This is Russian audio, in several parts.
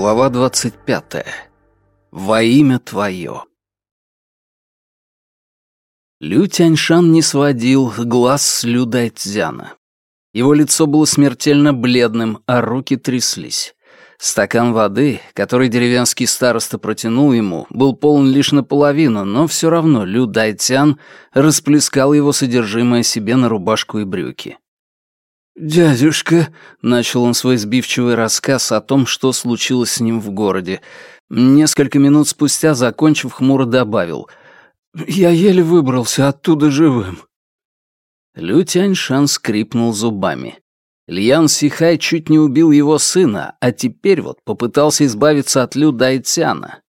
Глава 25. Во имя Твое. Лю Тяньшан не сводил глаз с Лю Дайцзяна. Его лицо было смертельно бледным, а руки тряслись. Стакан воды, который деревенский староста протянул ему, был полон лишь наполовину, но все равно Лю Дайцзян расплескал его содержимое себе на рубашку и брюки. «Дядюшка», — начал он свой сбивчивый рассказ о том, что случилось с ним в городе. Несколько минут спустя, закончив, хмуро добавил. «Я еле выбрался оттуда живым». Лю Тяньшан скрипнул зубами. Льян Сихай чуть не убил его сына, а теперь вот попытался избавиться от Лю Дайцяна.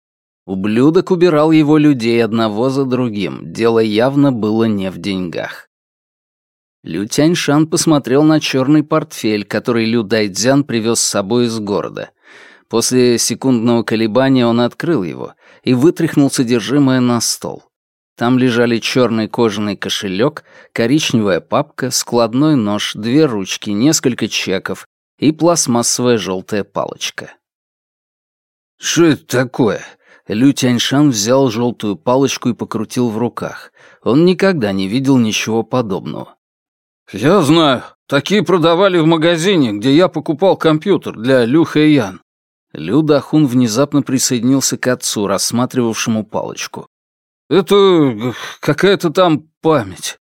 Ублюдок убирал его людей одного за другим, дело явно было не в деньгах. Лю Тяньшан посмотрел на черный портфель, который Лю Дайцзян привез с собой из города. После секундного колебания он открыл его и вытряхнул содержимое на стол. Там лежали черный кожаный кошелек, коричневая папка, складной нож, две ручки, несколько чеков и пластмассовая желтая палочка. «Что это такое?» Лю Тяньшан взял желтую палочку и покрутил в руках. Он никогда не видел ничего подобного. «Я знаю. Такие продавали в магазине, где я покупал компьютер для Лю Хэйян». Лю Дахун внезапно присоединился к отцу, рассматривавшему палочку. «Это какая-то там память».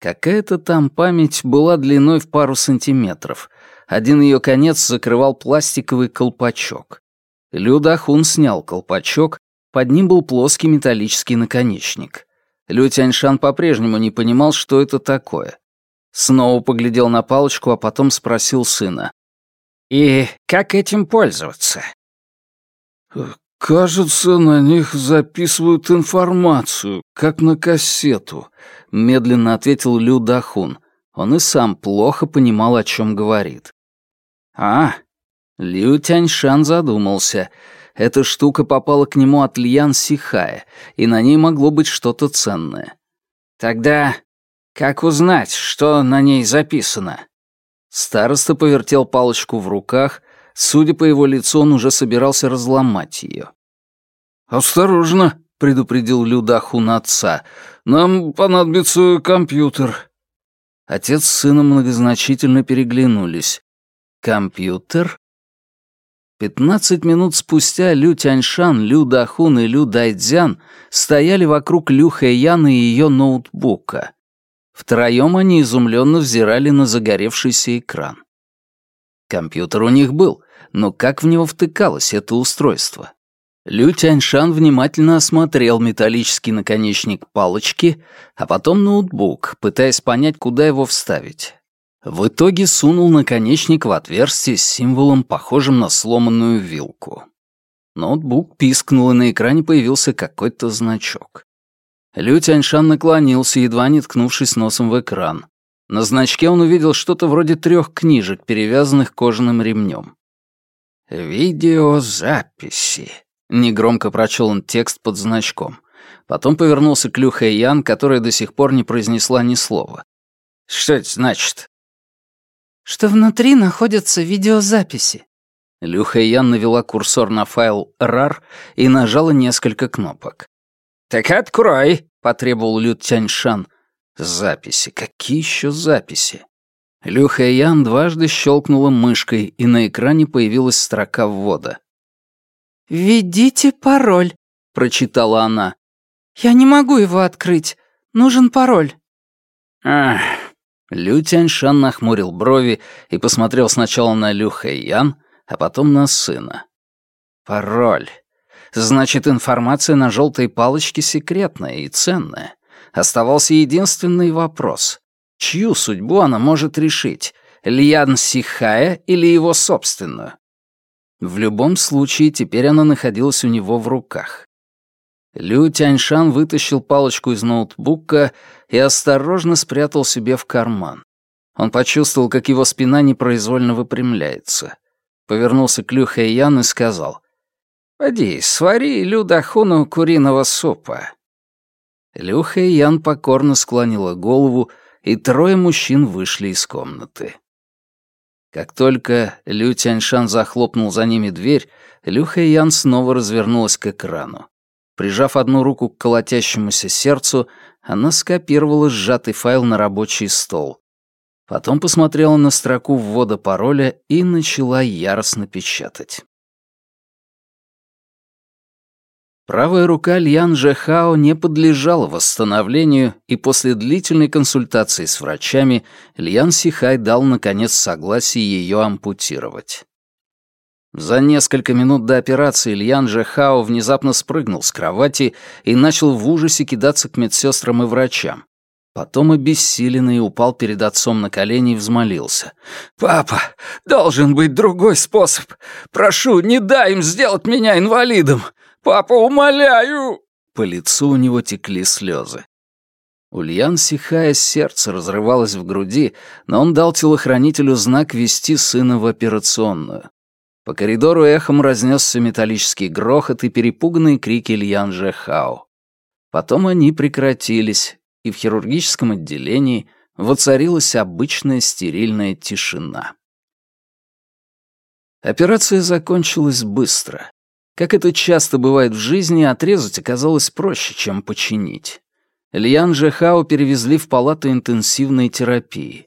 Какая-то там память была длиной в пару сантиметров. Один ее конец закрывал пластиковый колпачок. Лю Дахун снял колпачок, под ним был плоский металлический наконечник. Лю Тяньшан по-прежнему не понимал, что это такое. Снова поглядел на палочку, а потом спросил сына. «И как этим пользоваться?» «Кажется, на них записывают информацию, как на кассету», — медленно ответил Лю Дахун. Он и сам плохо понимал, о чем говорит. «А?» Лю Тяньшан задумался — эта штука попала к нему от Льян Сихая, и на ней могло быть что-то ценное. Тогда как узнать, что на ней записано? Староста повертел палочку в руках, судя по его лицу, он уже собирался разломать ее. «Осторожно», — предупредил Людахун отца, — «нам понадобится компьютер». Отец с сыном многозначительно переглянулись. «Компьютер?» Пятнадцать минут спустя Лю Тяньшан, Лю Дахун и Лю Дайцзян стояли вокруг Лю Хэйян и ее ноутбука. Втроем они изумленно взирали на загоревшийся экран. Компьютер у них был, но как в него втыкалось это устройство? Лю Тяньшан внимательно осмотрел металлический наконечник палочки, а потом ноутбук, пытаясь понять, куда его вставить. В итоге сунул наконечник в отверстие с символом, похожим на сломанную вилку. Ноутбук пискнул, и на экране появился какой-то значок. Лю Тяньшан наклонился, едва не ткнувшись носом в экран. На значке он увидел что-то вроде трех книжек, перевязанных кожаным ремнем. «Видеозаписи», — негромко прочел он текст под значком. Потом повернулся к Лю Хэйян, которая до сих пор не произнесла ни слова. «Что это значит?» Что внутри находятся видеозаписи». Лю Хэйян навела курсор на файл RAR и нажала несколько кнопок. «Так открой», — потребовал Лю Тяньшан. «Записи. Какие еще записи?» Лю Хэйян дважды щелкнула мышкой, и на экране появилась строка ввода. «Введите пароль», — прочитала она. «Я не могу его открыть. Нужен пароль». «Ах, Лю Тяньшан нахмурил брови и посмотрел сначала на Лю Хэйян, а потом на сына. «Пароль. Значит, информация на желтой палочке секретная и ценная. Оставался единственный вопрос. Чью судьбу она может решить? Льян Сихая или его собственную? В любом случае, теперь она находилась у него в руках. Лю Тяньшан вытащил палочку из ноутбука и осторожно спрятал себе в карман. Он почувствовал, как его спина непроизвольно выпрямляется. Повернулся к Лю Хэйян и сказал, «Поди, свари Лю Дахуну куриного супа». Лю Хэйян покорно склонила голову, и трое мужчин вышли из комнаты. Как только Лю Тяньшан захлопнул за ними дверь, Лю Хэйян снова развернулась к экрану. Прижав одну руку к колотящемуся сердцу, она скопировала сжатый файл на рабочий стол. Потом посмотрела на строку ввода пароля и начала яростно печатать. Правая рука Льян Жехао не подлежала восстановлению, и после длительной консультации с врачами Льян Сихай дал, наконец, согласие ее ампутировать. За несколько минут до операции Льян Жехао внезапно спрыгнул с кровати и начал в ужасе кидаться к медсестрам и врачам. Потом обессиленный упал перед отцом на колени и взмолился. «Папа, должен быть другой способ. Прошу, не дай им сделать меня инвалидом. «Папа, умоляю!» По лицу у него текли слезы. Ульян, сихая, сердце разрывалось в груди, но он дал телохранителю знак вести сына в операционную. По коридору эхом разнесся металлический грохот и перепуганные крики Ильян Жехао. Потом они прекратились, и в хирургическом отделении воцарилась обычная стерильная тишина. Операция закончилась быстро. Как это часто бывает в жизни, отрезать оказалось проще, чем починить. Льян Жехао перевезли в палату интенсивной терапии.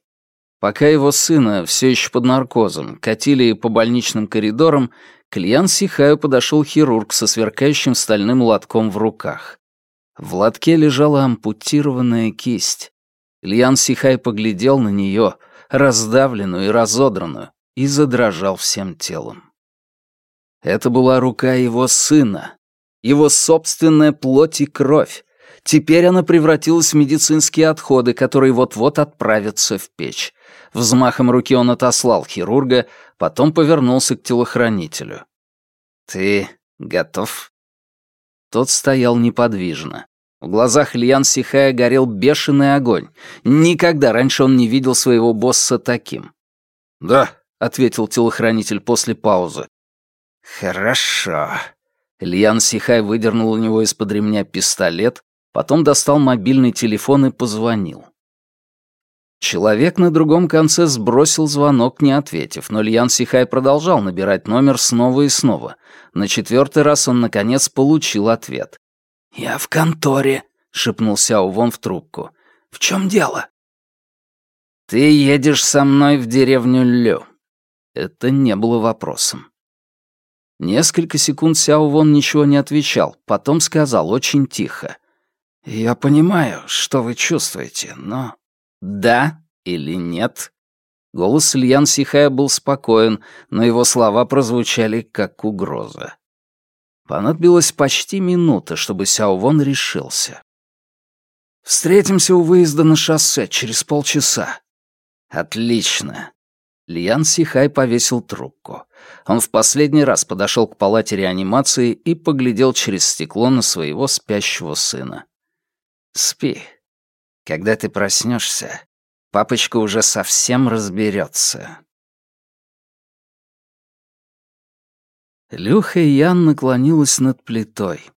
Пока его сына, все еще под наркозом, катили по больничным коридорам, к Льян Сихаю подошел хирург со сверкающим стальным лотком в руках. В лотке лежала ампутированная кисть. Льян Сихай поглядел на нее, раздавленную и разодранную, и задрожал всем телом. Это была рука его сына, его собственная плоть и кровь. Теперь она превратилась в медицинские отходы, которые вот-вот отправятся в печь. Взмахом руки он отослал хирурга, потом повернулся к телохранителю. «Ты готов?» Тот стоял неподвижно. В глазах Льян Сихая горел бешеный огонь. Никогда раньше он не видел своего босса таким. «Да», — ответил телохранитель после паузы. «Хорошо». Ильян Сихай выдернул у него из-под ремня пистолет, потом достал мобильный телефон и позвонил. Человек на другом конце сбросил звонок, не ответив, но Льян Сихай продолжал набирать номер снова и снова. На четвертый раз он, наконец, получил ответ. «Я в конторе», — шепнул Сяо Вон в трубку. «В чем дело?» «Ты едешь со мной в деревню Лю». Это не было вопросом. Несколько секунд Сяо Вон ничего не отвечал, потом сказал очень тихо. «Я понимаю, что вы чувствуете, но...» «Да или нет?» Голос Ильян Сихая был спокоен, но его слова прозвучали как угроза. Понадобилась почти минута, чтобы Сяо Вон решился. «Встретимся у выезда на шоссе через полчаса». «Отлично». Лиян Сихай повесил трубку. Он в последний раз подошел к палате реанимации и поглядел через стекло на своего спящего сына. «Спи. Когда ты проснешься, папочка уже совсем разберется. Люха Ян наклонилась над плитой.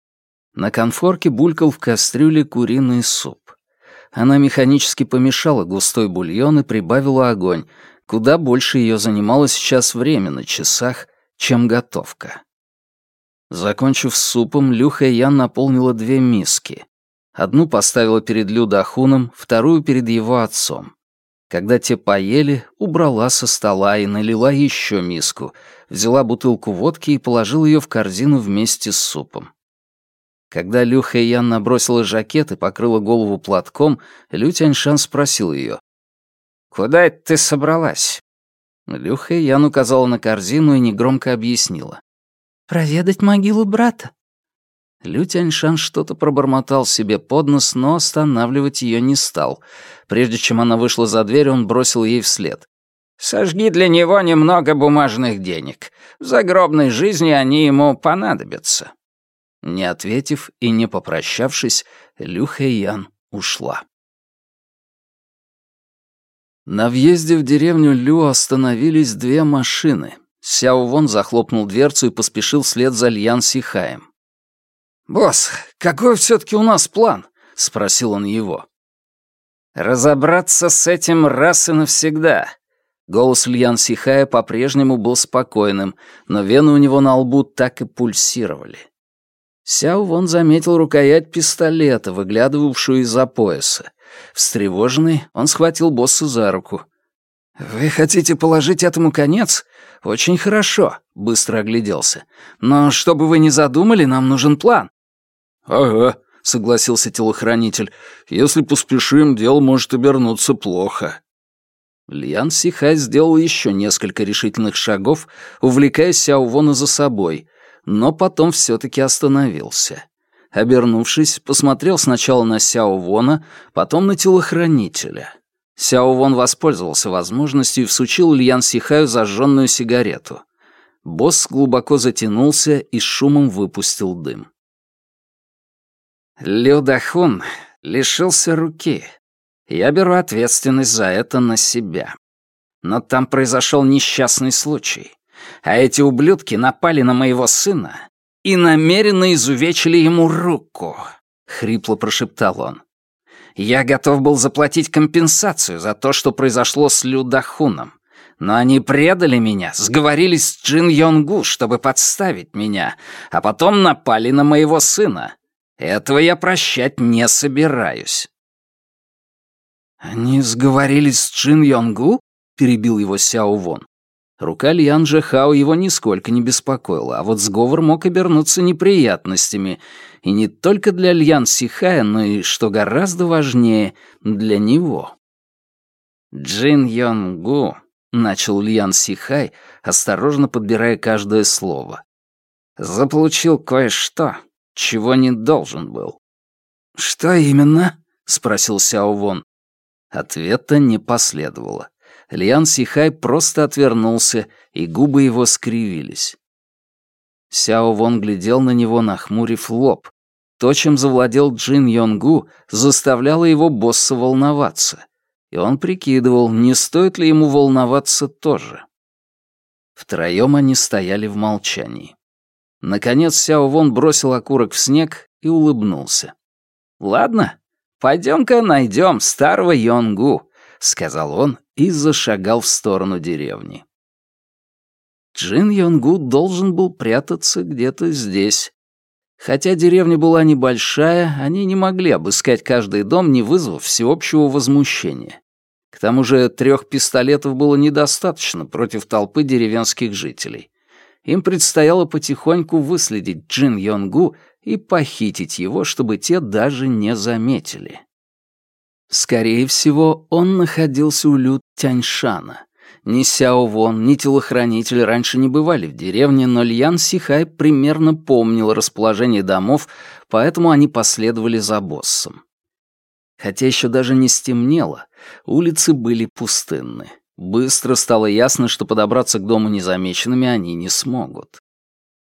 На конфорке булькал в кастрюле куриный суп. Она механически помешала густой бульон и прибавила огонь, Куда больше ее занимало сейчас время на часах, чем готовка. Закончив с супом, Люха Ян наполнила две миски. Одну поставила перед Людахуном, вторую перед его отцом. Когда те поели, убрала со стола и налила еще миску, взяла бутылку водки и положила ее в корзину вместе с супом. Когда Лю Хэйян набросила жакет и покрыла голову платком, Лю Тяньшан спросил ее, «Куда это ты собралась?» Люха Ян указала на корзину и негромко объяснила. «Проведать могилу брата». Лю Тяньшан что-то пробормотал себе под нос, но останавливать ее не стал. Прежде чем она вышла за дверь, он бросил ей вслед. «Сожги для него немного бумажных денег. В загробной жизни они ему понадобятся». Не ответив и не попрощавшись, Лю Ян ушла. На въезде в деревню Лю остановились две машины. Сяо Вон захлопнул дверцу и поспешил вслед за Льян Сихаем. «Босс, какой все-таки у нас план?» — спросил он его. «Разобраться с этим раз и навсегда. Голос Льян Сихая по-прежнему был спокойным, но вены у него на лбу так и пульсировали. Сяо Вон заметил рукоять пистолета, выглядывавшую из-за пояса. Встревоженный, он схватил босса за руку. «Вы хотите положить этому конец? Очень хорошо», — быстро огляделся. «Но чтобы вы не задумали, нам нужен план». «Ага», — согласился телохранитель. «Если поспешим, дело может обернуться плохо». Льян Сихай сделал еще несколько решительных шагов, увлекая Сяо Вона за собой, но потом все-таки остановился. Обернувшись, посмотрел сначала на Сяо Вона, потом на телохранителя. Сяо Вон воспользовался возможностью и всучил Льян Сихаю зажженную сигарету. Босс глубоко затянулся и с шумом выпустил дым. Лю Дахун лишился руки. Я беру ответственность за это на себя. Но там произошел несчастный случай. А эти ублюдки напали на моего сына и намеренно изувечили ему руку», — хрипло прошептал он. «Я готов был заплатить компенсацию за то, что произошло с Людахуном. Но они предали меня, сговорились с Джин Йонгу, чтобы подставить меня, а потом напали на моего сына. Этого я прощать не собираюсь». «Они сговорились с Джин Йонгу?» — перебил его Сяо Вон. Рука Льян Хао его нисколько не беспокоила, а вот сговор мог обернуться неприятностями, и не только для Льян Сихая, но и, что гораздо важнее, для него. «Джин Йонгу», — начал Льян Сихай, осторожно подбирая каждое слово, «заполучил кое-что, чего не должен был». «Что именно?» — спросил Сяо Вон. Ответа не последовало. Лиан Сихай просто отвернулся, и губы его скривились. Сяо Вон глядел на него, нахмурив лоб. То, чем завладел Джин Йонгу, заставляло его босса волноваться. И он прикидывал, не стоит ли ему волноваться тоже. Втроем они стояли в молчании. Наконец Сяо Вон бросил окурок в снег и улыбнулся. «Ладно, пойдем-ка найдем старого Йонгу», — сказал он и зашагал в сторону деревни. Джин Йонгу должен был прятаться где-то здесь. Хотя деревня была небольшая, они не могли обыскать каждый дом, не вызвав всеобщего возмущения. К тому же трех пистолетов было недостаточно против толпы деревенских жителей. Им предстояло потихоньку выследить Джин Йонгу и похитить его, чтобы те даже не заметили. Скорее всего, он находился у Лю Тяньшана. Ни Сяо Вон, ни телохранитель раньше не бывали в деревне, но Льян Сихай примерно помнил расположение домов, поэтому они последовали за боссом. Хотя еще даже не стемнело, улицы были пустынны. Быстро стало ясно, что подобраться к дому незамеченными они не смогут.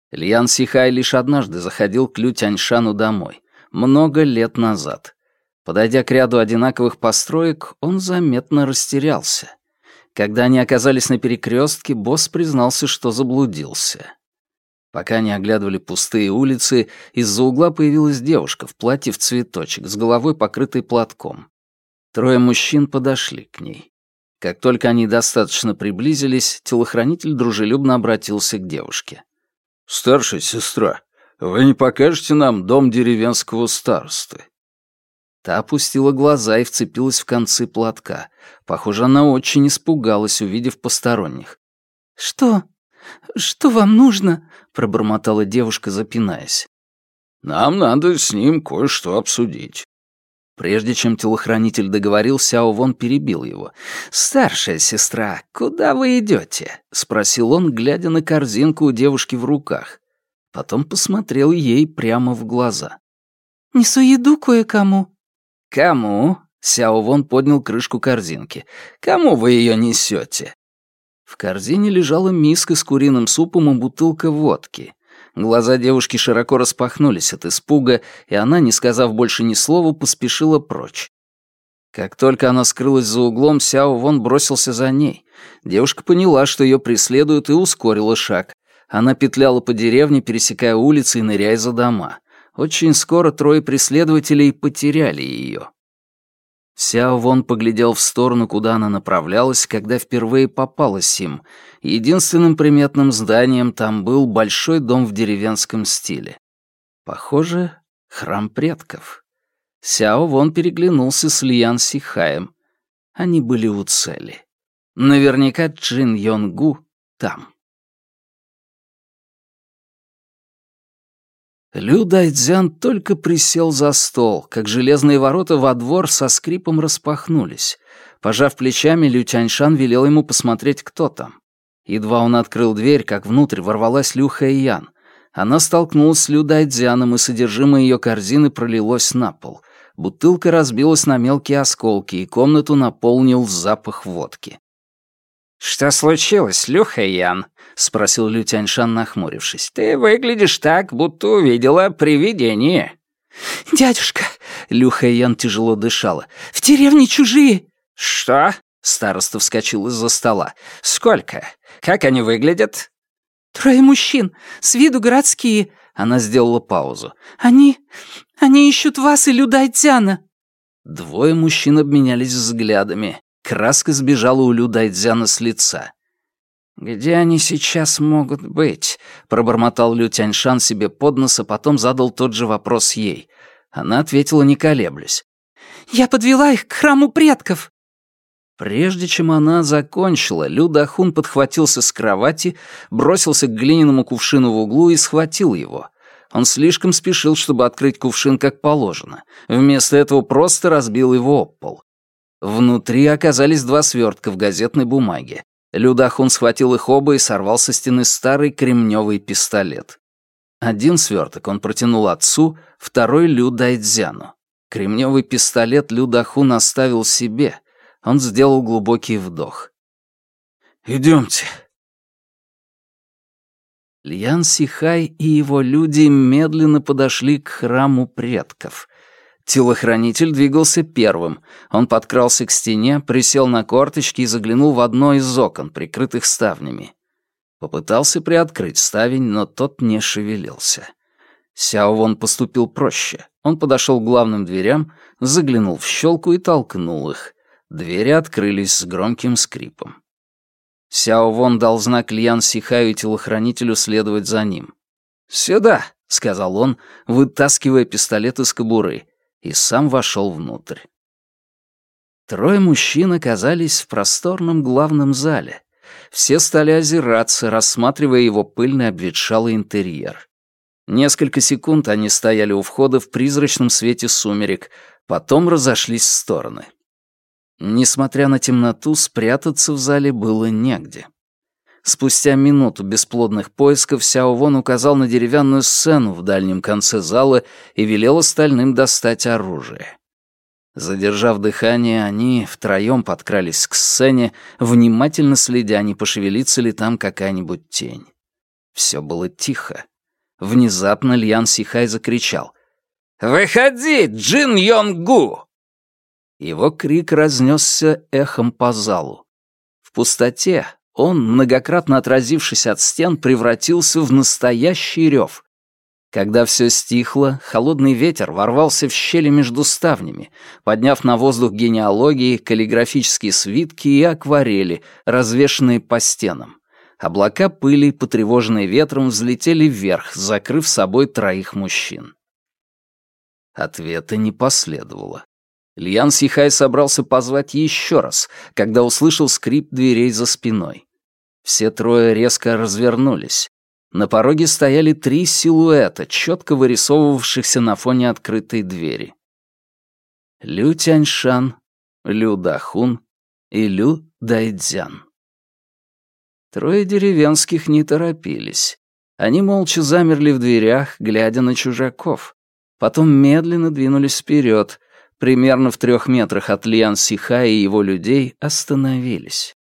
Льян Сихай лишь однажды заходил к Лю Тяньшану домой, много лет назад. Подойдя к ряду одинаковых построек, он заметно растерялся. Когда они оказались на перекрестке, босс признался, что заблудился. Пока они оглядывали пустые улицы, из-за угла появилась девушка в платье в цветочек, с головой покрытой платком. Трое мужчин подошли к ней. Как только они достаточно приблизились, телохранитель дружелюбно обратился к девушке. «Старшая сестра, вы не покажете нам дом деревенского старосты?» Та опустила глаза и вцепилась в концы платка. Похоже, она очень испугалась, увидев посторонних. «Что? Что вам нужно?» — пробормотала девушка, запинаясь. «Нам надо с ним кое-что обсудить». Прежде чем телохранитель договорил, Сяо Вон перебил его. «Старшая сестра, куда вы идете?» — спросил он, глядя на корзинку у девушки в руках. Потом посмотрел ей прямо в глаза. «Несу еду кое-кому», «Кому?» — Сяо Вон поднял крышку корзинки. «Кому вы ее несете?» В корзине лежала миска с куриным супом и бутылка водки. Глаза девушки широко распахнулись от испуга, и она, не сказав больше ни слова, поспешила прочь. Как только она скрылась за углом, Сяо Вон бросился за ней. Девушка поняла, что ее преследуют, и ускорила шаг. Она петляла по деревне, пересекая улицы и ныряя за дома. Очень скоро трое преследователей потеряли ее. Сяо Вон поглядел в сторону, куда она направлялась, когда впервые попалась им. Единственным приметным зданием там был большой дом в деревенском стиле. Похоже, храм предков. Сяо Вон переглянулся с Лиян Сихаем. Они были у цели. Наверняка Джин Йонгу там. Лю Дайцзян только присел за стол, как железные ворота во двор со скрипом распахнулись. Пожав плечами, Лю Тяньшан велел ему посмотреть, кто там. Едва он открыл дверь, как внутрь ворвалась Лю Хэйян. Она столкнулась с Лю Дайцзяном, и содержимое ее корзины пролилось на пол. Бутылка разбилась на мелкие осколки, и комнату наполнил запах водки. «Что случилось, Люха Ян?» — спросил Лю Тяньшан, нахмурившись. «Ты выглядишь так, будто увидела привидение». «Дядюшка!» — Люха Ян тяжело дышала. «В деревне чужие!» «Что?» — староста вскочил из-за стола. «Сколько? Как они выглядят?» «Трое мужчин, с виду городские». Она сделала паузу. «Они... они ищут вас и Людайтяна». Двое мужчин обменялись взглядами. Краска сбежала у Лю Дайдзяна с лица. «Где они сейчас могут быть?» — пробормотал Лю Тяньшан себе под нос, а потом задал тот же вопрос ей. Она ответила, не колеблясь. «Я подвела их к храму предков». Прежде чем она закончила, Лю Дахун подхватился с кровати, бросился к глиняному кувшину в углу и схватил его. Он слишком спешил, чтобы открыть кувшин как положено. Вместо этого просто разбил его об пол. Внутри оказались два свертка в газетной бумаге. Людахун схватил их оба и сорвал со стены старый кремневый пистолет. Один сверток он протянул отцу, второй — Лю Дайдзяну. Кремневый пистолет Людахун оставил себе. Он сделал глубокий вдох. «Идемте». Льян Сихай и его люди медленно подошли к храму предков. Телохранитель двигался первым. Он подкрался к стене, присел на корточки и заглянул в одно из окон, прикрытых ставнями. Попытался приоткрыть ставень, но тот не шевелился. Сяо Вон поступил проще. Он подошел к главным дверям, заглянул в щелку и толкнул их. Двери открылись с громким скрипом. Сяо Вон дал знак Льян Сихаю и телохранителю следовать за ним. «Сюда», — сказал он, вытаскивая пистолет из кобуры, и сам вошел внутрь. Трое мужчин оказались в просторном главном зале. Все стали озираться, рассматривая его пыльный обветшалый интерьер. Несколько секунд они стояли у входа в призрачном свете сумерек, потом разошлись в стороны. Несмотря на темноту, спрятаться в зале было негде. Спустя минуту бесплодных поисков Сяо Вон указал на деревянную сцену в дальнем конце зала и велел остальным достать оружие. Задержав дыхание, они втроем подкрались к сцене, внимательно следя, не пошевелится ли там какая-нибудь тень. Все было тихо. Внезапно Льян Сихай закричал. «Выходи, Джин Йонгу!» Его крик разнесся эхом по залу. В пустоте он, многократно отразившись от стен, превратился в настоящий рев. Когда все стихло, холодный ветер ворвался в щели между ставнями, подняв на воздух генеалогии, каллиграфические свитки и акварели, развешанные по стенам. Облака пыли, потревоженные ветром, взлетели вверх, закрыв собой троих мужчин. Ответа не последовало. Льян Сихай собрался позвать еще раз, когда услышал скрип дверей за спиной. Все трое резко развернулись. На пороге стояли три силуэта, четко вырисовывавшихся на фоне открытой двери. Лю Тяньшан, Лю Дахун и Лю Дайдзян. Трое деревенских не торопились. Они молча замерли в дверях, глядя на чужаков. Потом медленно двинулись вперед, примерно в трех метрах от Лиан Сиха и его людей, остановились.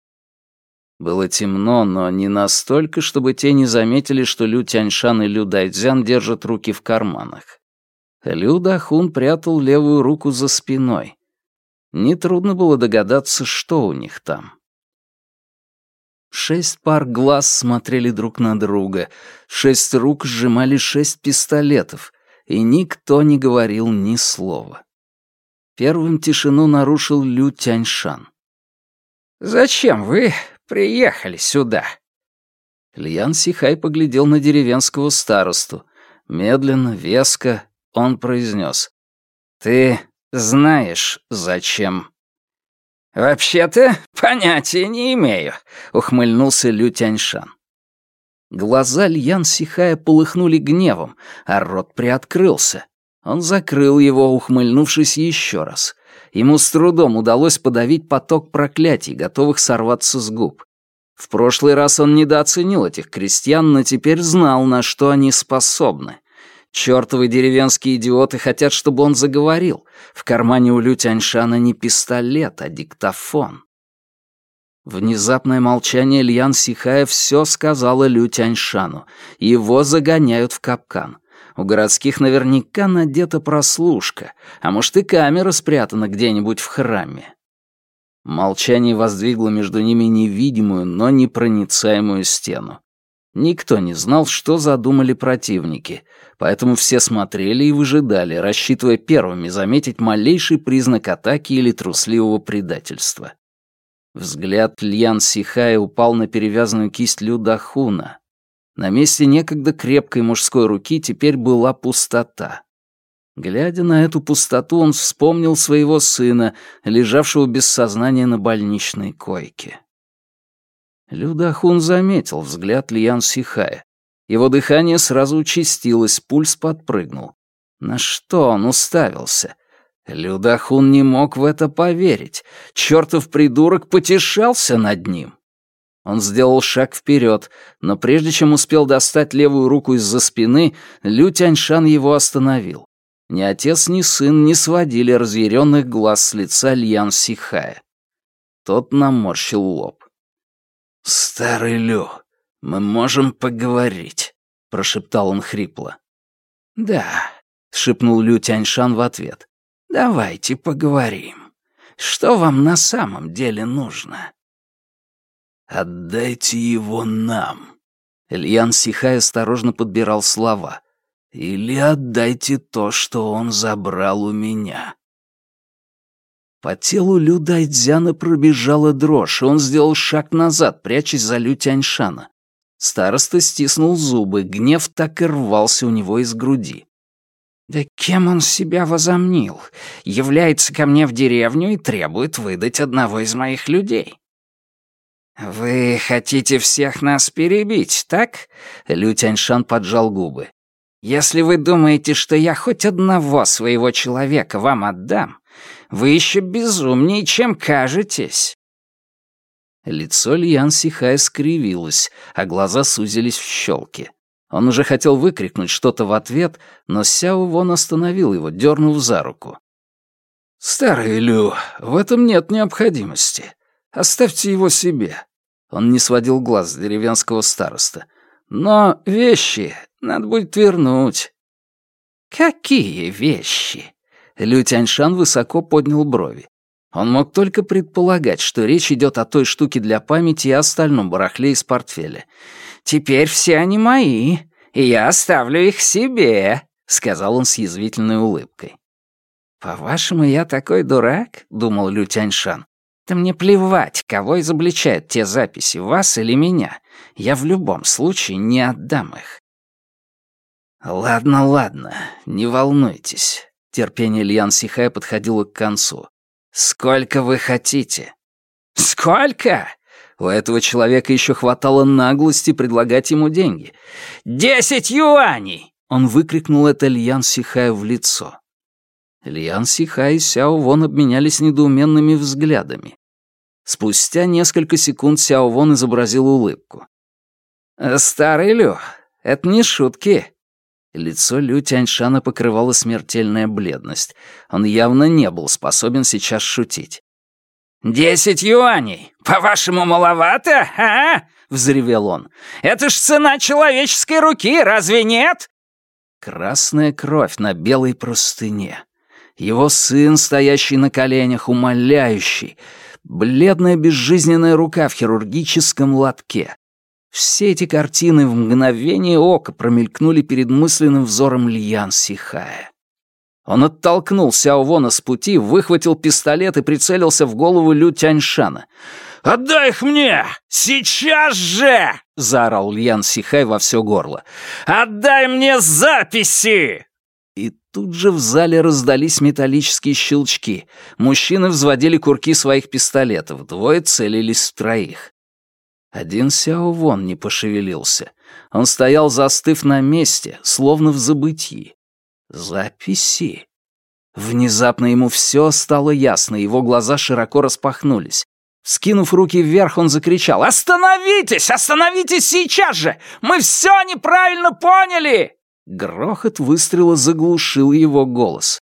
Было темно, но не настолько, чтобы те не заметили, что Лю Тяньшан и Лю Дайцзян держат руки в карманах. Лю Дахун прятал левую руку за спиной. Нетрудно было догадаться, что у них там. Шесть пар глаз смотрели друг на друга, шесть рук сжимали шесть пистолетов, и никто не говорил ни слова. Первым тишину нарушил Лю Тяньшан. «Зачем вы приехали сюда?» Льян Сихай поглядел на деревенского старосту. Медленно, веско он произнес. «Ты знаешь, зачем?» «Вообще-то понятия не имею», — ухмыльнулся Лю Тяньшан. Глаза Льян Сихая полыхнули гневом, а рот приоткрылся. Он закрыл его, ухмыльнувшись еще раз. Ему с трудом удалось подавить поток проклятий, готовых сорваться с губ. В прошлый раз он недооценил этих крестьян, но теперь знал, на что они способны. Чёртовы деревенские идиоты хотят, чтобы он заговорил. В кармане у Лю Тяньшана не пистолет, а диктофон. Внезапное молчание Льян Сихая все сказала Лю Тяньшану. Его загоняют в капкан. У городских наверняка надета прослушка, а может и камера спрятана где-нибудь в храме. Молчание воздвигло между ними невидимую, но непроницаемую стену. Никто не знал, что задумали противники, поэтому все смотрели и выжидали, рассчитывая первыми заметить малейший признак атаки или трусливого предательства. Взгляд Льян Сихая упал на перевязанную кисть Лю Дахуна. На месте некогда крепкой мужской руки теперь была пустота. Глядя на эту пустоту, он вспомнил своего сына, лежавшего без сознания на больничной койке. Людахун заметил взгляд Лиян Сихая. Его дыхание сразу участилось, пульс подпрыгнул. На что он уставился? Людахун не мог в это поверить. Чертов придурок потешался над ним. Он сделал шаг вперед, но прежде чем успел достать левую руку из-за спины, Лю Тяньшан его остановил. Ни отец, ни сын не сводили разъяренных глаз с лица Льян Сихая. Тот наморщил лоб. «Старый Лю, мы можем поговорить», — прошептал он хрипло. «Да», — шепнул Лю Тяньшан в ответ. «Давайте поговорим. Что вам на самом деле нужно?» «Отдайте его нам», — Льян Сихай осторожно подбирал слова. Или отдайте то, что он забрал у меня». По телу Лю Дайдзяна пробежала дрожь, и он сделал шаг назад, прячась за Лю Тяньшана. Староста стиснул зубы, гнев так и рвался у него из груди. «Да кем он себя возомнил? Является ко мне в деревню и требует выдать одного из моих людей». «Вы хотите всех нас перебить, так?» Лю Тяньшан поджал губы. Если вы думаете, что я хоть одного своего человека вам отдам, вы еще безумнее, чем кажетесь». Лицо Льян Сихая скривилось, а глаза сузились в щелки. Он уже хотел выкрикнуть что-то в ответ, но Сяо Вон остановил его, дернув за руку. «Старый Лю, в этом нет необходимости. Оставьте его себе». Он не сводил глаз с деревенского староста. «Но вещи надо будет вернуть». «Какие вещи?» Лю Тяньшан высоко поднял брови. Он мог только предполагать, что речь идет о той штуке для памяти и остальном барахле из портфеля. «Теперь все они мои, и я оставлю их себе», — сказал он с язвительной улыбкой. «По-вашему, я такой дурак?» — думал Лю Тяньшан. «Да мне плевать, кого изобличают те записи, вас или меня. Я в любом случае не отдам их. «Ладно, ладно, не волнуйтесь». Терпение Льян Сихая подходило к концу. «Сколько вы хотите?» «Сколько?» У этого человека еще хватало наглости предлагать ему деньги. «Десять юаней!» Он выкрикнул это Льян Сихаю в лицо. Льян Сихай и Сяо Вон обменялись недоуменными взглядами. Спустя несколько секунд Сяо Вон изобразил улыбку. «Старый Лю, это не шутки. Лицо Лю Тяньшана покрывала смертельная бледность. Он явно не был способен сейчас шутить. «Десять юаней! По-вашему, маловато, а?» — взревел он. «Это ж цена человеческой руки, разве нет?» Красная кровь на белой простыне. Его сын, стоящий на коленях, умоляющий. Бледная безжизненная рука в хирургическом лотке. Все эти картины в мгновение ока промелькнули перед мысленным взором Льян Сихая. Он оттолкнул Сяо Вона с пути, выхватил пистолет и прицелился в голову Лю Тяньшана. «Отдай их мне! Сейчас же!» — заорал Льян Сихай во все горло. «Отдай мне записи!» И тут же в зале раздались металлические щелчки. Мужчины взводили курки своих пистолетов, двое целились в троих. Один Сяо Вон не пошевелился. Он стоял, застыв на месте, словно в забытии. Записи. Внезапно ему все стало ясно, его глаза широко распахнулись. Скинув руки вверх, он закричал «Остановитесь! Остановитесь сейчас же! Мы все неправильно поняли!» Грохот выстрела заглушил его голос.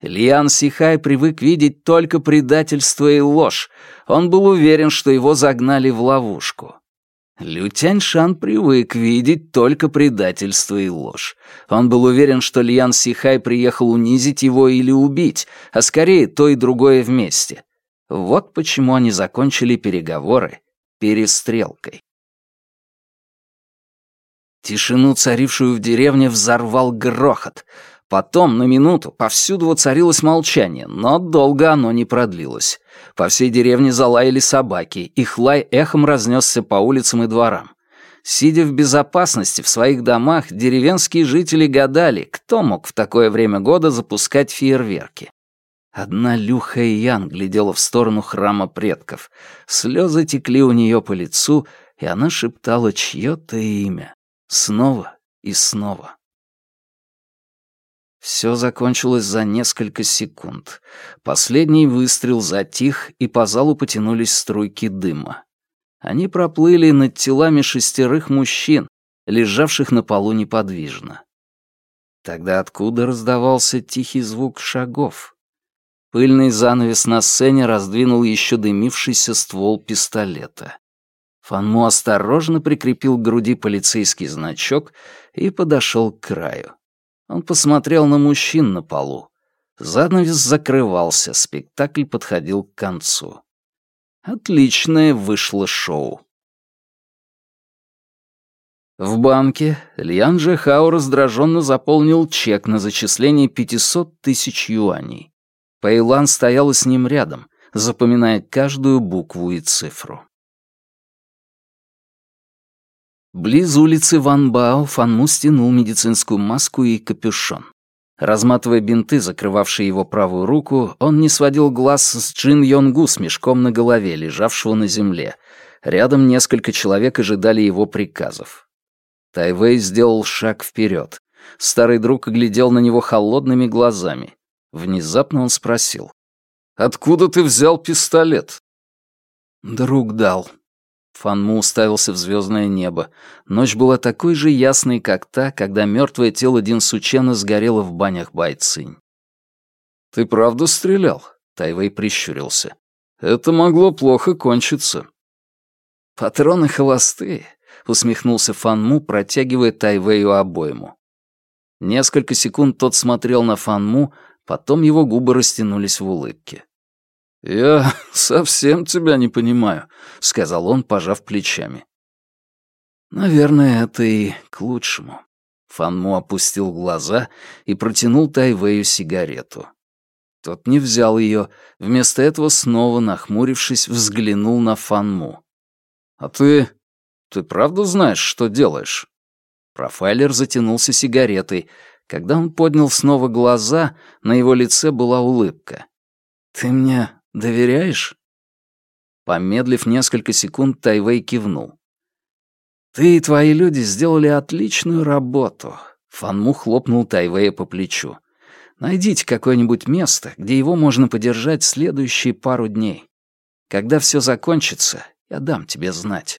Лиан Сихай привык видеть только предательство и ложь. Он был уверен, что его загнали в ловушку. Лю Тяньшан привык видеть только предательство и ложь. Он был уверен, что Лиан Сихай приехал унизить его или убить, а скорее то и другое вместе. Вот почему они закончили переговоры перестрелкой. Тишину, царившую в деревне, взорвал грохот. Потом, на минуту, повсюду воцарилось молчание, но долго оно не продлилось. По всей деревне залаяли собаки, их лай эхом разнесся по улицам и дворам. Сидя в безопасности в своих домах, деревенские жители гадали, кто мог в такое время года запускать фейерверки. Одна Люха и Ян глядела в сторону храма предков. Слезы текли у нее по лицу, и она шептала чье-то имя. Снова и снова. Все закончилось за несколько секунд. Последний выстрел затих, и по залу потянулись струйки дыма. Они проплыли над телами шестерых мужчин, лежавших на полу неподвижно. Тогда откуда раздавался тихий звук шагов? Пыльный занавес на сцене раздвинул еще дымившийся ствол пистолета. Фанму осторожно прикрепил к груди полицейский значок и подошел к краю. Он посмотрел на мужчин на полу. Занавес закрывался, спектакль подходил к концу. Отличное вышло шоу. В банке Льян Джехао раздраженно заполнил чек на зачисление 500 тысяч юаней. Пэйлан стояла с ним рядом, запоминая каждую букву и цифру. Близ улицы Ван Бао Фанму стянул медицинскую маску и капюшон. Разматывая бинты, закрывавшие его правую руку, он не сводил глаз с Джин Йонгу с мешком на голове, лежавшего на земле. Рядом несколько человек ожидали его приказов. Тайвей сделал шаг вперед. Старый друг глядел на него холодными глазами. Внезапно он спросил. «Откуда ты взял пистолет?» «Друг дал». Фанму уставился в звездное небо. Ночь была такой же ясной, как та, когда мертвое тело Дин Сучена сгорело в банях Байцинь. «Ты правда стрелял?» — Тайвей прищурился. «Это могло плохо кончиться». «Патроны холостые», — усмехнулся Фанму, протягивая Тайвею обойму. Несколько секунд тот смотрел на Фанму, Потом его губы растянулись в улыбке. «Я совсем тебя не понимаю», — сказал он, пожав плечами. «Наверное, это и к лучшему». Фанму опустил глаза и протянул Тайвею сигарету. Тот не взял ее, вместо этого снова, нахмурившись, взглянул на Фанму. «А ты... ты правда знаешь, что делаешь?» Профайлер затянулся сигаретой, когда он поднял снова глаза, на его лице была улыбка. «Ты мне доверяешь?» Помедлив несколько секунд, Тайвей кивнул. «Ты и твои люди сделали отличную работу», — Фанму хлопнул Тайвея по плечу. «Найдите какое-нибудь место, где его можно подержать следующие пару дней. Когда все закончится, я дам тебе знать».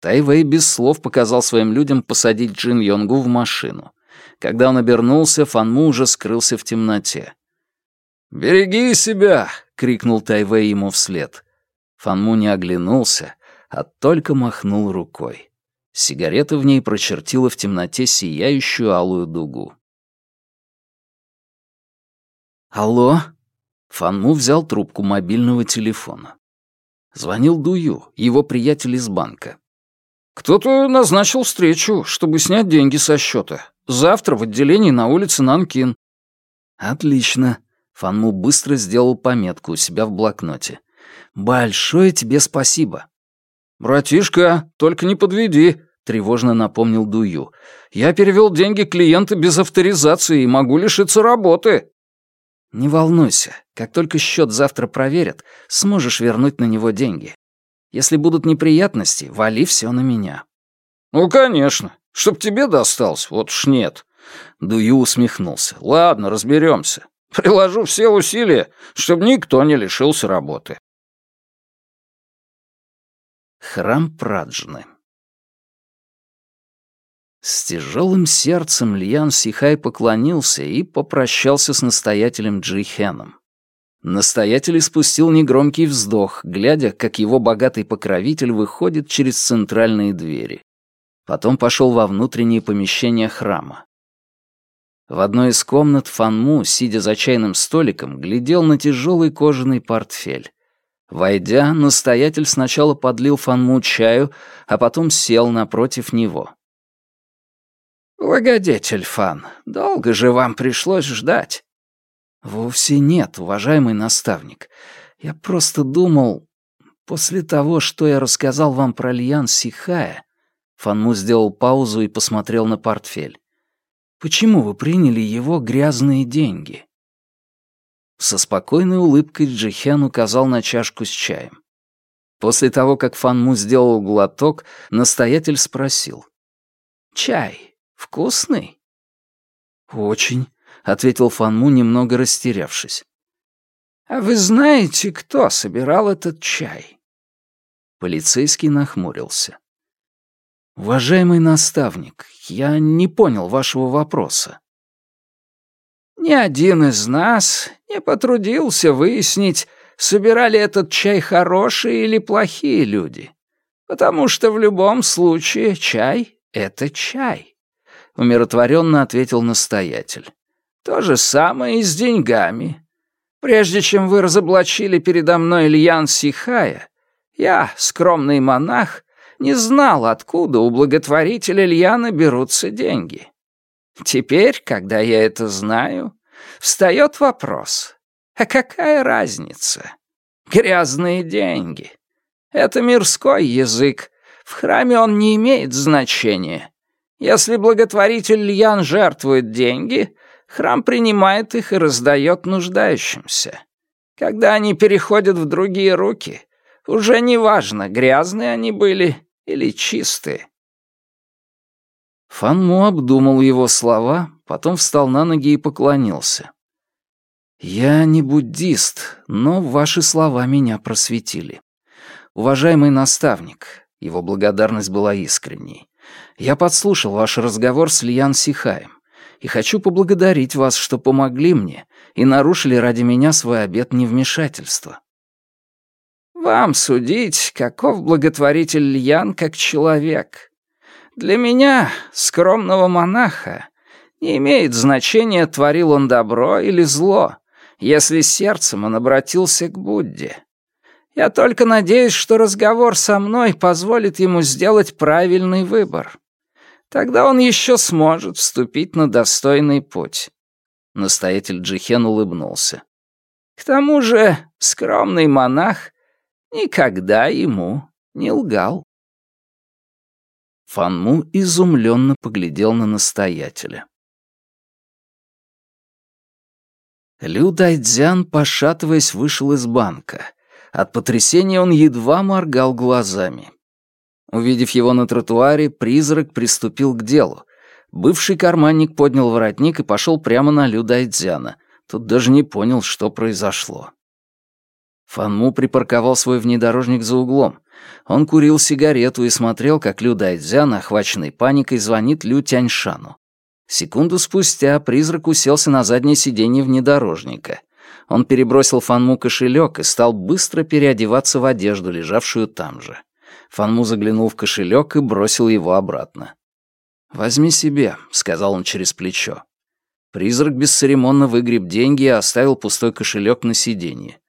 Тайвей без слов показал своим людям посадить Джин Йонгу в машину. Когда он обернулся, Фанму уже скрылся в темноте. «Береги себя!» — крикнул Тайвей ему вслед. Фанму не оглянулся, а только махнул рукой. Сигарета в ней прочертила в темноте сияющую алую дугу. «Алло?» Фанму взял трубку мобильного телефона. Звонил Дую, его приятель из банка. «Кто-то назначил встречу, чтобы снять деньги со счета. Завтра в отделении на улице Нанкин». «Отлично». Фанму быстро сделал пометку у себя в блокноте. «Большое тебе спасибо». «Братишка, только не подведи», — тревожно напомнил Дую. «Я перевел деньги клиента без авторизации и могу лишиться работы». «Не волнуйся, как только счет завтра проверят, сможешь вернуть на него деньги. Если будут неприятности, вали все на меня». «Ну, конечно. Чтоб тебе досталось, вот уж нет». Дую усмехнулся. «Ладно, разберемся. Приложу все усилия, чтобы никто не лишился работы». Храм Праджны С тяжелым сердцем Льян Сихай поклонился и попрощался с настоятелем Джи Хэном. Настоятель испустил негромкий вздох, глядя, как его богатый покровитель выходит через центральные двери. Потом пошел во внутренние помещения храма. В одной из комнат Фанму, сидя за чайным столиком, глядел на тяжелый кожаный портфель. Войдя, настоятель сначала подлил Фанму чаю, а потом сел напротив него. «Благодетель Фан, долго же вам пришлось ждать?» «Вовсе нет, уважаемый наставник. Я просто думал, после того, что я рассказал вам про Льян Сихая...» Фанму сделал паузу и посмотрел на портфель. «Почему вы приняли его грязные деньги?» Со спокойной улыбкой Джихен указал на чашку с чаем. После того, как Фанму сделал глоток, настоятель спросил. «Чай вкусный?» «Очень», — ответил Фанму, немного растерявшись. «А вы знаете, кто собирал этот чай?» Полицейский нахмурился. «Уважаемый наставник, я не понял вашего вопроса». «Ни один из нас не потрудился выяснить, собирали этот чай хорошие или плохие люди, потому что в любом случае чай — это чай», — умиротворенно ответил настоятель. «То же самое и с деньгами. Прежде чем вы разоблачили передо мной Ильян Сихая, я, скромный монах, не знал, откуда у благотворителя Ильяна берутся деньги. Теперь, когда я это знаю, встает вопрос, а какая разница? Грязные деньги. Это мирской язык, в храме он не имеет значения. Если благотворитель Льян жертвует деньги, храм принимает их и раздает нуждающимся. Когда они переходят в другие руки, уже не важно, грязные они были или чистые. Фанму обдумал его слова, потом встал на ноги и поклонился. «Я не буддист, но ваши слова меня просветили. Уважаемый наставник, его благодарность была искренней. Я подслушал ваш разговор с Лиян Сихаем и хочу поблагодарить вас, что помогли мне и нарушили ради меня свой обет невмешательства. Вам судить, каков благотворитель Льян как человек. Для меня, скромного монаха, не имеет значения, творил он добро или зло, если сердцем он обратился к Будде. Я только надеюсь, что разговор со мной позволит ему сделать правильный выбор. Тогда он еще сможет вступить на достойный путь. Настоятель Джихен улыбнулся. К тому же скромный монах никогда ему не лгал. Фанму изумленно поглядел на настоятеля. Лю Дайцзян, пошатываясь, вышел из банка. От потрясения он едва моргал глазами. Увидев его на тротуаре, призрак приступил к делу. Бывший карманник поднял воротник и пошел прямо на Лю Дайцзяна. Тут даже не понял, что произошло. Фанму припарковал свой внедорожник за углом. Он курил сигарету и смотрел, как Лю Дайцзян, охваченный паникой, звонит Лю Тяньшану. Секунду спустя призрак уселся на заднее сиденье внедорожника. Он перебросил Фанму кошелек и стал быстро переодеваться в одежду, лежавшую там же. Фанму заглянул в кошелек и бросил его обратно. «Возьми себе», — сказал он через плечо. Призрак бесцеремонно выгреб деньги и оставил пустой кошелек на сиденье.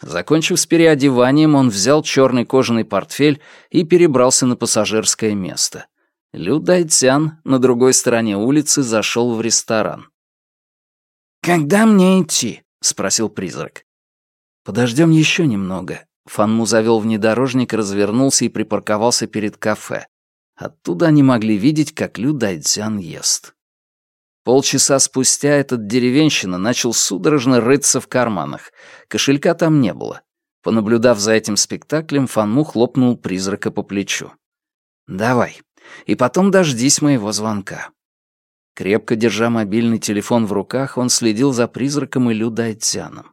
Закончив с переодеванием, он взял черный кожаный портфель и перебрался на пассажирское место. Лю Дайцян на другой стороне улицы зашел в ресторан. «Когда мне идти?» — спросил призрак. «Подождем еще немного». Фанму завел внедорожник, развернулся и припарковался перед кафе. Оттуда они могли видеть, как Лю Дайцзян ест. Полчаса спустя этот деревенщина начал судорожно рыться в карманах. Кошелька там не было. Понаблюдав за этим спектаклем, Фанму хлопнул призрака по плечу. «Давай. И потом дождись моего звонка». Крепко держа мобильный телефон в руках, он следил за призраком и Лю Дайцзяном.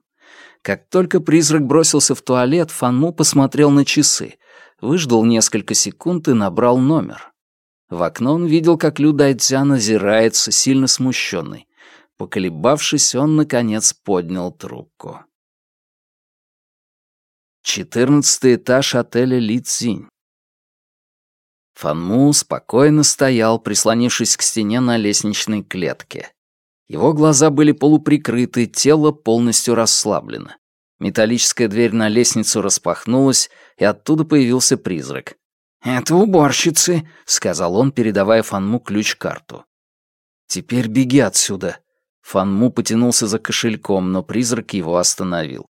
Как только призрак бросился в туалет, Фанму посмотрел на часы, выждал несколько секунд и набрал номер. В окно он видел, как Лю Дайцзян озирается, сильно смущенный. Поколебавшись, он, наконец, поднял трубку. Четырнадцатый этаж отеля Ли Цзинь. Фанму спокойно стоял, прислонившись к стене на лестничной клетке. Его глаза были полуприкрыты, тело полностью расслаблено. Металлическая дверь на лестницу распахнулась, и оттуда появился призрак. «Это уборщицы», — сказал он, передавая Фанму ключ-карту. «Теперь беги отсюда». Фанму потянулся за кошельком, но призрак его остановил.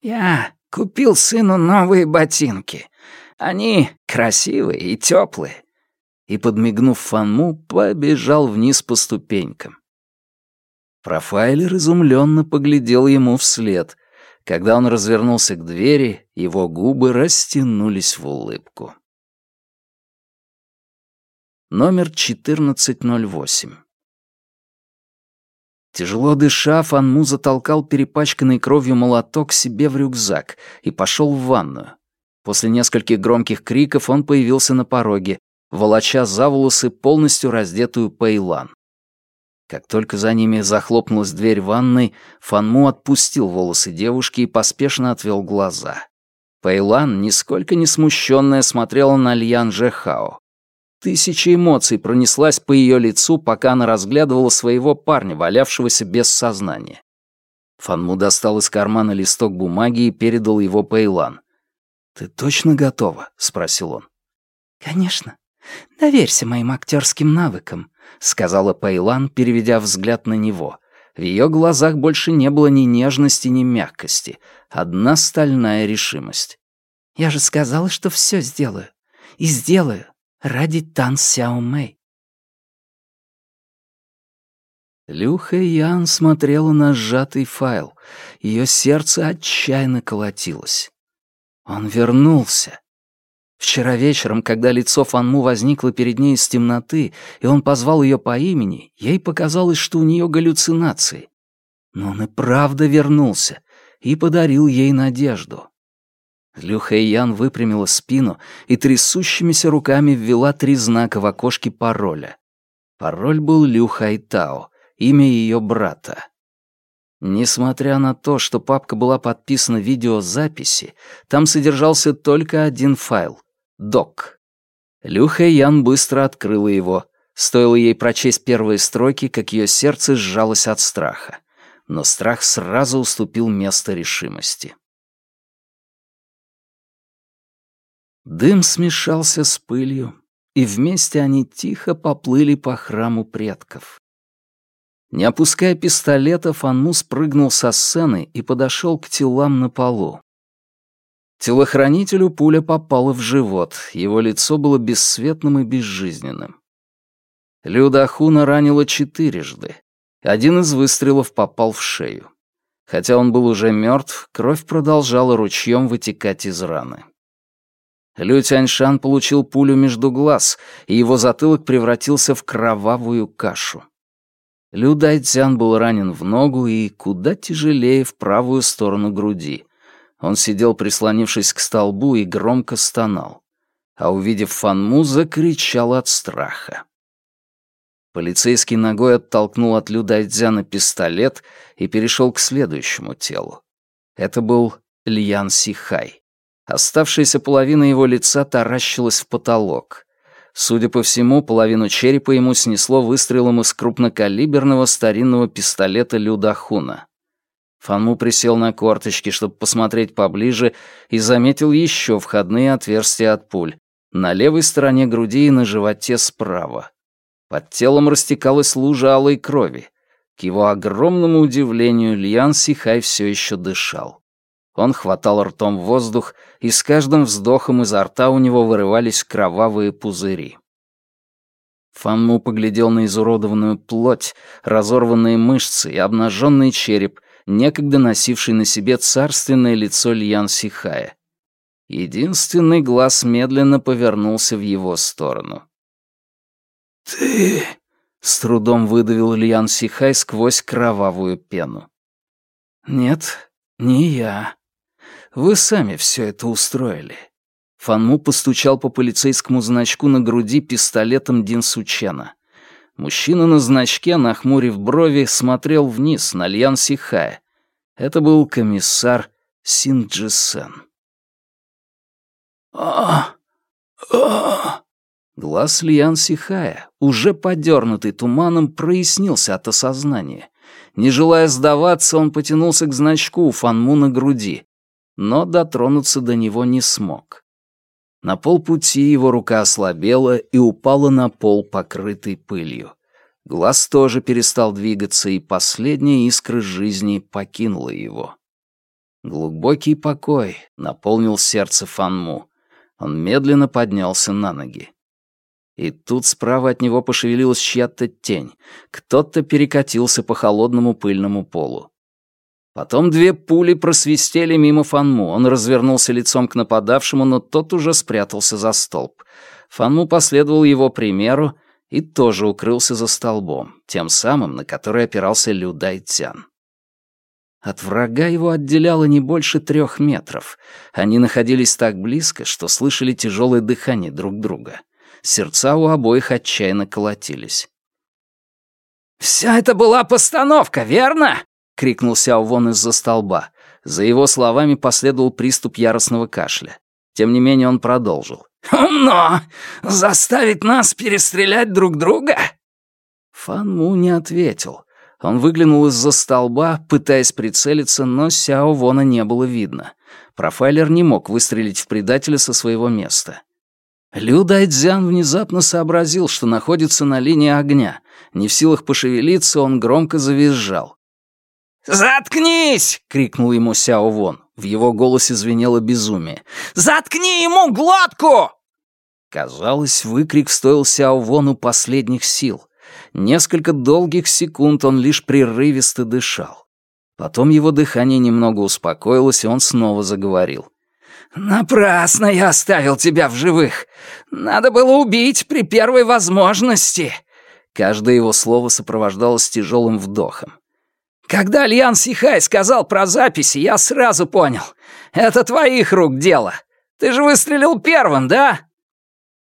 «Я купил сыну новые ботинки. Они красивые и теплые. И, подмигнув Фанму, побежал вниз по ступенькам. Профайлер изумленно поглядел ему вслед. Когда он развернулся к двери, его губы растянулись в улыбку. Номер 1408. Тяжело дыша, Фанму затолкал перепачканный кровью молоток себе в рюкзак и пошел в ванную. После нескольких громких криков он появился на пороге, волоча за волосы полностью раздетую Пейлан. Как только за ними захлопнулась дверь ванной, Фанму отпустил волосы девушки и поспешно отвел глаза. Пейлан, нисколько не смущенная, смотрела на Льян Жехао. Тысяча эмоций пронеслась по ее лицу, пока она разглядывала своего парня, валявшегося без сознания. Фанму достал из кармана листок бумаги и передал его Пейлан. «Ты точно готова?» — спросил он. «Конечно. Доверься моим актерским навыкам», — сказала Пейлан, переведя взгляд на него. В ее глазах больше не было ни нежности, ни мягкости. Одна стальная решимость. «Я же сказала, что все сделаю. И сделаю. Ради Тан Сяо Мэй». Люха Ян смотрела на сжатый файл. Ее сердце отчаянно колотилось. Он вернулся. Вчера вечером, когда лицо Фанму возникло перед ней из темноты, и он позвал ее по имени, ей показалось, что у нее галлюцинации. Но он и правда вернулся и подарил ей надежду. Лю Хэйян выпрямила спину и трясущимися руками ввела три знака в окошке пароля. Пароль был Лю Хайтао, имя ее брата. Несмотря на то, что папка была подписана видеозаписи, там содержался только один файл — док. Люха Ян быстро открыла его. Стоило ей прочесть первые строки, как ее сердце сжалось от страха. Но страх сразу уступил место решимости. Дым смешался с пылью, и вместе они тихо поплыли по храму предков. Не опуская пистолета, Фанму спрыгнул со сцены и подошел к телам на полу. Телохранителю пуля попала в живот, его лицо было бесцветным и безжизненным. Людахуна ранило четырежды. Один из выстрелов попал в шею. Хотя он был уже мертв, кровь продолжала ручьем вытекать из раны. Лю Тяньшан получил пулю между глаз, и его затылок превратился в кровавую кашу. Лю Дайцзян был ранен в ногу и куда тяжелее в правую сторону груди. Он сидел, прислонившись к столбу, и громко стонал. А увидев Фанму, закричал от страха. Полицейский ногой оттолкнул от Лю Дайцзяна пистолет и перешел к следующему телу. Это был Льян Сихай. Оставшаяся половина его лица таращилась в потолок. Судя по всему, половину черепа ему снесло выстрелом из крупнокалиберного старинного пистолета Людахуна. Фанму присел на корточки, чтобы посмотреть поближе, и заметил еще входные отверстия от пуль. На левой стороне груди и на животе справа. Под телом растекалась лужа алой крови. К его огромному удивлению, Льян Сихай все еще дышал. Он хватал ртом воздух, и с каждым вздохом изо рта у него вырывались кровавые пузыри. Фанму поглядел на изуродованную плоть, разорванные мышцы и обнаженный череп, некогда носивший на себе царственное лицо Льян Сихая. Единственный глаз медленно повернулся в его сторону. «Ты...» — с трудом выдавил Льян Сихай сквозь кровавую пену. «Нет, не я. Вы сами все это устроили». Фанму постучал по полицейскому значку на груди пистолетом Дин Сучена. Мужчина на значке, нахмурив брови, смотрел вниз на Льян Сихая. Это был комиссар Синджисен. а а Глаз Льян Сихая, уже подернутый туманом, прояснился от осознания. Не желая сдаваться, он потянулся к значку у Фанму на груди, но дотронуться до него не смог. На полпути его рука ослабела и упала на пол, покрытый пылью. Глаз тоже перестал двигаться, и последняя искра жизни покинула его. Глубокий покой наполнил сердце Фанму. Он медленно поднялся на ноги. И тут справа от него пошевелилась чья-то тень. Кто-то перекатился по холодному пыльному полу. Потом две пули просвистели мимо Фанму. Он развернулся лицом к нападавшему, но тот уже спрятался за столб. Фанму последовал его примеру и тоже укрылся за столбом, тем самым, на который опирался Лю Дайцян. От врага его отделяло не больше трех метров. Они находились так близко, что слышали тяжелое дыхание друг друга. Сердца у обоих отчаянно колотились. «Вся это была постановка, верно?» Крикнул Сяо Вон из-за столба. За его словами последовал приступ яростного кашля. Тем не менее он продолжил. «Умно! Заставить нас перестрелять друг друга?» Фан Му не ответил. Он выглянул из-за столба, пытаясь прицелиться, но Сяо Вона не было видно. Профайлер не мог выстрелить в предателя со своего места. Лю Дайцзян внезапно сообразил, что находится на линии огня. Не в силах пошевелиться, он громко завизжал. «Заткнись!» — крикнул ему Сяо Вон. В его голосе звенело безумие. «Заткни ему глотку!» Казалось, выкрик стоил Сяо Вону последних сил. Несколько долгих секунд он лишь прерывисто дышал. Потом его дыхание немного успокоилось, и он снова заговорил. «Напрасно я оставил тебя в живых. Надо было убить при первой возможности». Каждое его слово сопровождалось тяжелым вдохом. Когда Альян Сихай сказал про записи, я сразу понял. Это твоих рук дело. Ты же выстрелил первым, да?»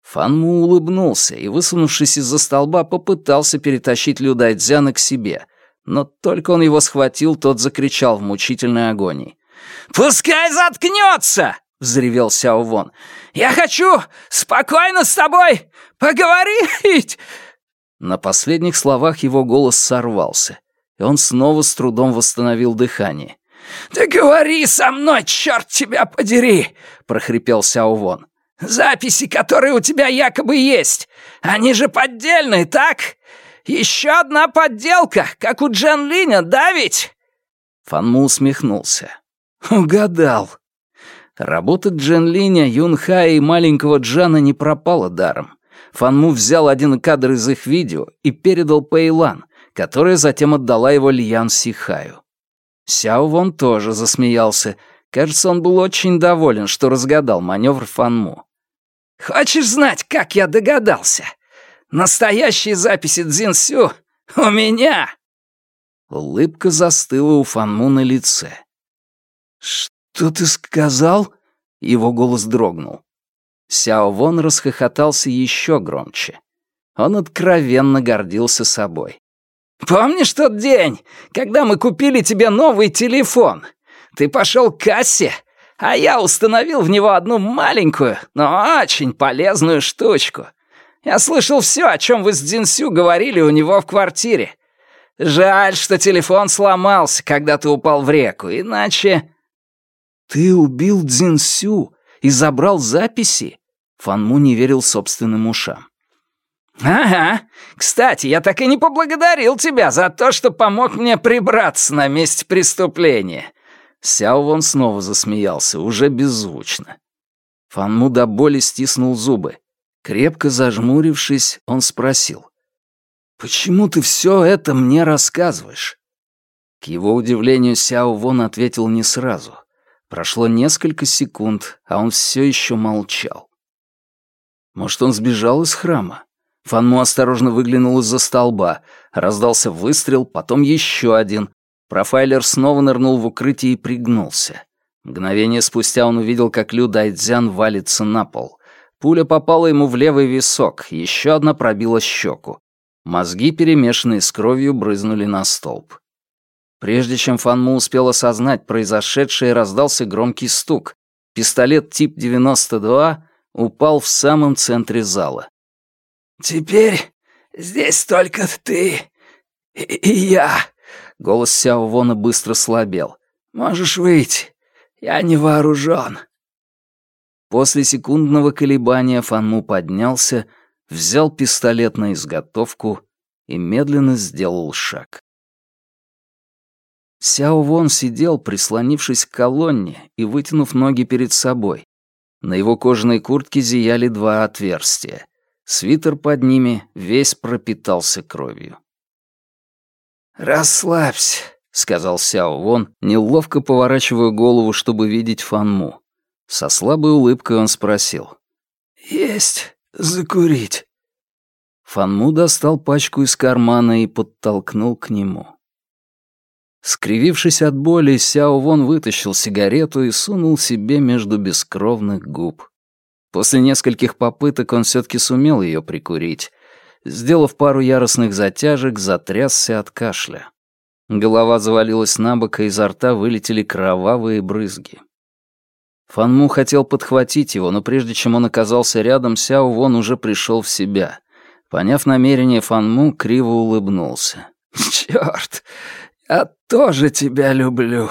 Фанму улыбнулся и, высунувшись из-за столба, попытался перетащить Лю Дайцзяна к себе. Но только он его схватил, тот закричал в мучительной агонии. «Пускай заткнется!» — взревел Сяо Вон. «Я хочу спокойно с тобой поговорить!» На последних словах его голос сорвался он снова с трудом восстановил дыхание. «Да говори со мной, черт тебя подери!» — прохрипел Сяо Вон. «Записи, которые у тебя якобы есть, они же поддельные, так? Еще одна подделка, как у Джан Линя, да ведь?» Фанму усмехнулся. «Угадал». Работа Джен Линя, Юнха и маленького Джана не пропала даром. Фанму взял один кадр из их видео и передал Пэйлан, которая затем отдала его Льян Сихаю. Сяо Вон тоже засмеялся. Кажется, он был очень доволен, что разгадал маневр Фанму. «Хочешь знать, как я догадался? Настоящие записи Цзин Сю у меня!» Улыбка застыла у Фанму на лице. «Что ты сказал?» Его голос дрогнул. Сяо Вон расхохотался еще громче. Он откровенно гордился собой. Помнишь тот день, когда мы купили тебе новый телефон? Ты пошел к кассе, а я установил в него одну маленькую, но очень полезную штучку. Я слышал все, о чем вы с Дзинсю говорили у него в квартире. Жаль, что телефон сломался, когда ты упал в реку, иначе...» «Ты убил Дзинсю и забрал записи?» Фанму не верил собственным ушам. «Ага. Кстати, я так и не поблагодарил тебя за то, что помог мне прибраться на месте преступления». Сяо Вон снова засмеялся, уже беззвучно. Фанму до боли стиснул зубы. Крепко зажмурившись, он спросил. «Почему ты все это мне рассказываешь?» К его удивлению, Сяо Вон ответил не сразу. Прошло несколько секунд, а он все еще молчал. Может, он сбежал из храма? Фанму осторожно выглянул из-за столба. Раздался выстрел, потом еще один. Профайлер снова нырнул в укрытие и пригнулся. Мгновение спустя он увидел, как Лю Дайцзян валится на пол. Пуля попала ему в левый висок, еще одна пробила щеку. Мозги, перемешанные с кровью, брызнули на столб. Прежде чем Фанму успел осознать произошедшее, раздался громкий стук. Пистолет тип 92 упал в самом центре зала. «Теперь здесь только ты и, и я», — голос Сяо Вона быстро слабел. «Можешь выйти, я не вооружен». После секундного колебания Фанму поднялся, взял пистолет на изготовку и медленно сделал шаг. Сяо Вон сидел, прислонившись к колонне и вытянув ноги перед собой. На его кожаной куртке зияли два отверстия. Свитер под ними весь пропитался кровью. «Расслабься», — сказал Сяо Вон, неловко поворачивая голову, чтобы видеть Фанму. Со слабой улыбкой он спросил. «Есть закурить». Фанму достал пачку из кармана и подтолкнул к нему. Скривившись от боли, Сяо Вон вытащил сигарету и сунул себе между бескровных губ. После нескольких попыток он все-таки сумел ее прикурить. Сделав пару яростных затяжек, затрясся от кашля. Голова завалилась на бок, и изо рта вылетели кровавые брызги. Фанму хотел подхватить его, но прежде чем он оказался рядом, Сяо Вон уже пришел в себя. Поняв намерение Фанму, криво улыбнулся. «Чёрт! Я тоже тебя люблю.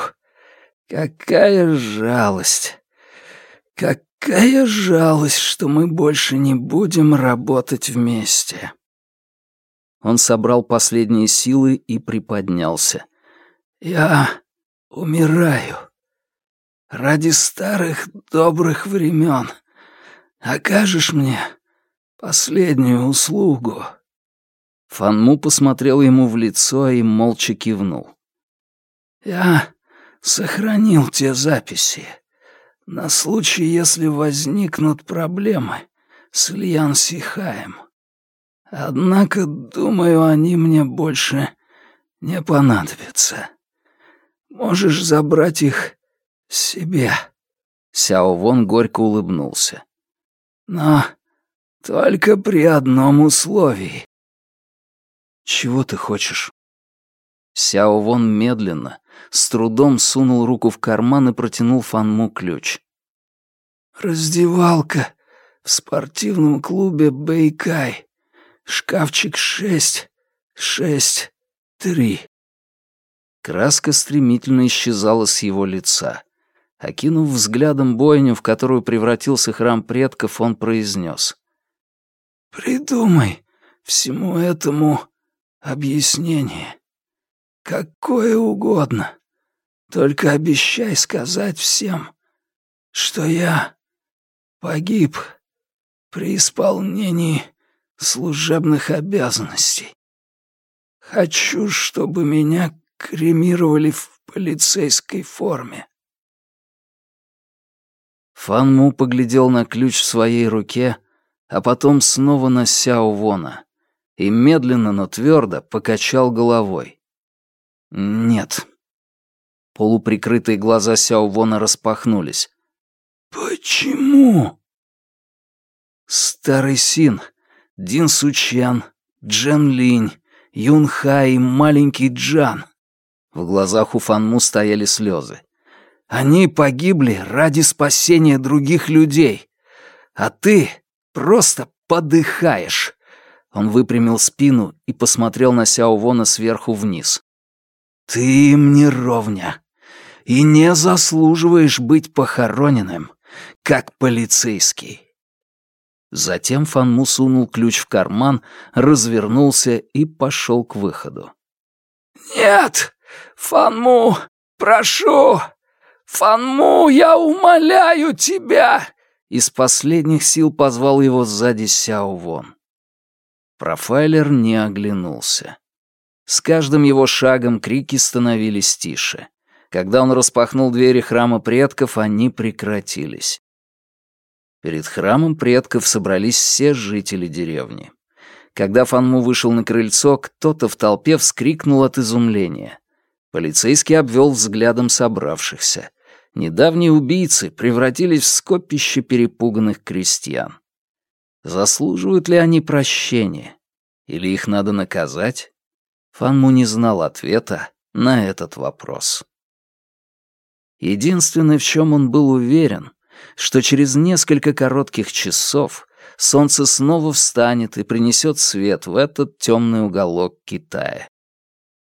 Какая жалость. Какая жалость, что мы больше не будем работать вместе. Он собрал последние силы и приподнялся. Я умираю. Ради старых добрых времен. Окажешь мне последнюю услугу. Фанму посмотрел ему в лицо и молча кивнул. «Я сохранил те записи. На случай, если возникнут проблемы с Льян Сихаем. Однако, думаю, они мне больше не понадобятся. Можешь забрать их себе». Сяо Вон горько улыбнулся. «Но только при одном условии. «Чего ты хочешь?» Сяо Вон медленно, с трудом сунул руку в карман и протянул Фанму ключ. «Раздевалка в спортивном клубе Бэйкай. Шкафчик шесть, шесть, три». Краска стремительно исчезала с его лица. Окинув взглядом бойню, в которую превратился храм предков, он произнес. «Придумай всему этому объяснение. Какое угодно. Только обещай сказать всем, что я погиб при исполнении служебных обязанностей. Хочу, чтобы меня кремировали в полицейской форме. Фан поглядел на ключ в своей руке, а потом снова на Сяо Вона и медленно, но твердо покачал головой. «Нет». Полуприкрытые глаза Сяо Вона распахнулись. «Почему?» Старый Син, Дин Сучен, Джен Линь, Юн Хай и маленький Джан. В глазах у Фанму стояли слезы. Они погибли ради спасения других людей. А ты просто подыхаешь. Он выпрямил спину и посмотрел на Сяо Вона сверху вниз. «Ты им не ровня и не заслуживаешь быть похороненным, как полицейский». Затем Фанму сунул ключ в карман, развернулся и пошел к выходу. «Нет! Фанму, прошу! Фанму, я умоляю тебя!» Из последних сил позвал его сзади Сяо Вон. Профайлер не оглянулся. С каждым его шагом крики становились тише. Когда он распахнул двери храма предков, они прекратились. Перед храмом предков собрались все жители деревни. Когда Фанму вышел на крыльцо, кто-то в толпе вскрикнул от изумления. Полицейский обвел взглядом собравшихся. Недавние убийцы превратились в скопище перепуганных крестьян. Заслуживают ли они прощения? Или их надо наказать? Фанму не знал ответа на этот вопрос. Единственное, в чем он был уверен, что через несколько коротких часов солнце снова встанет и принесет свет в этот темный уголок Китая.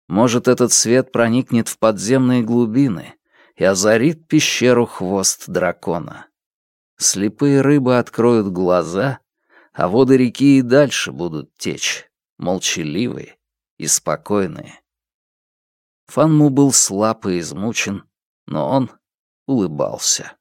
Может, этот свет проникнет в подземные глубины и озарит пещеру хвост дракона. Слепые рыбы откроют глаза, а воды реки и дальше будут течь, молчаливые и спокойные. Фанму был слаб и измучен, но он улыбался.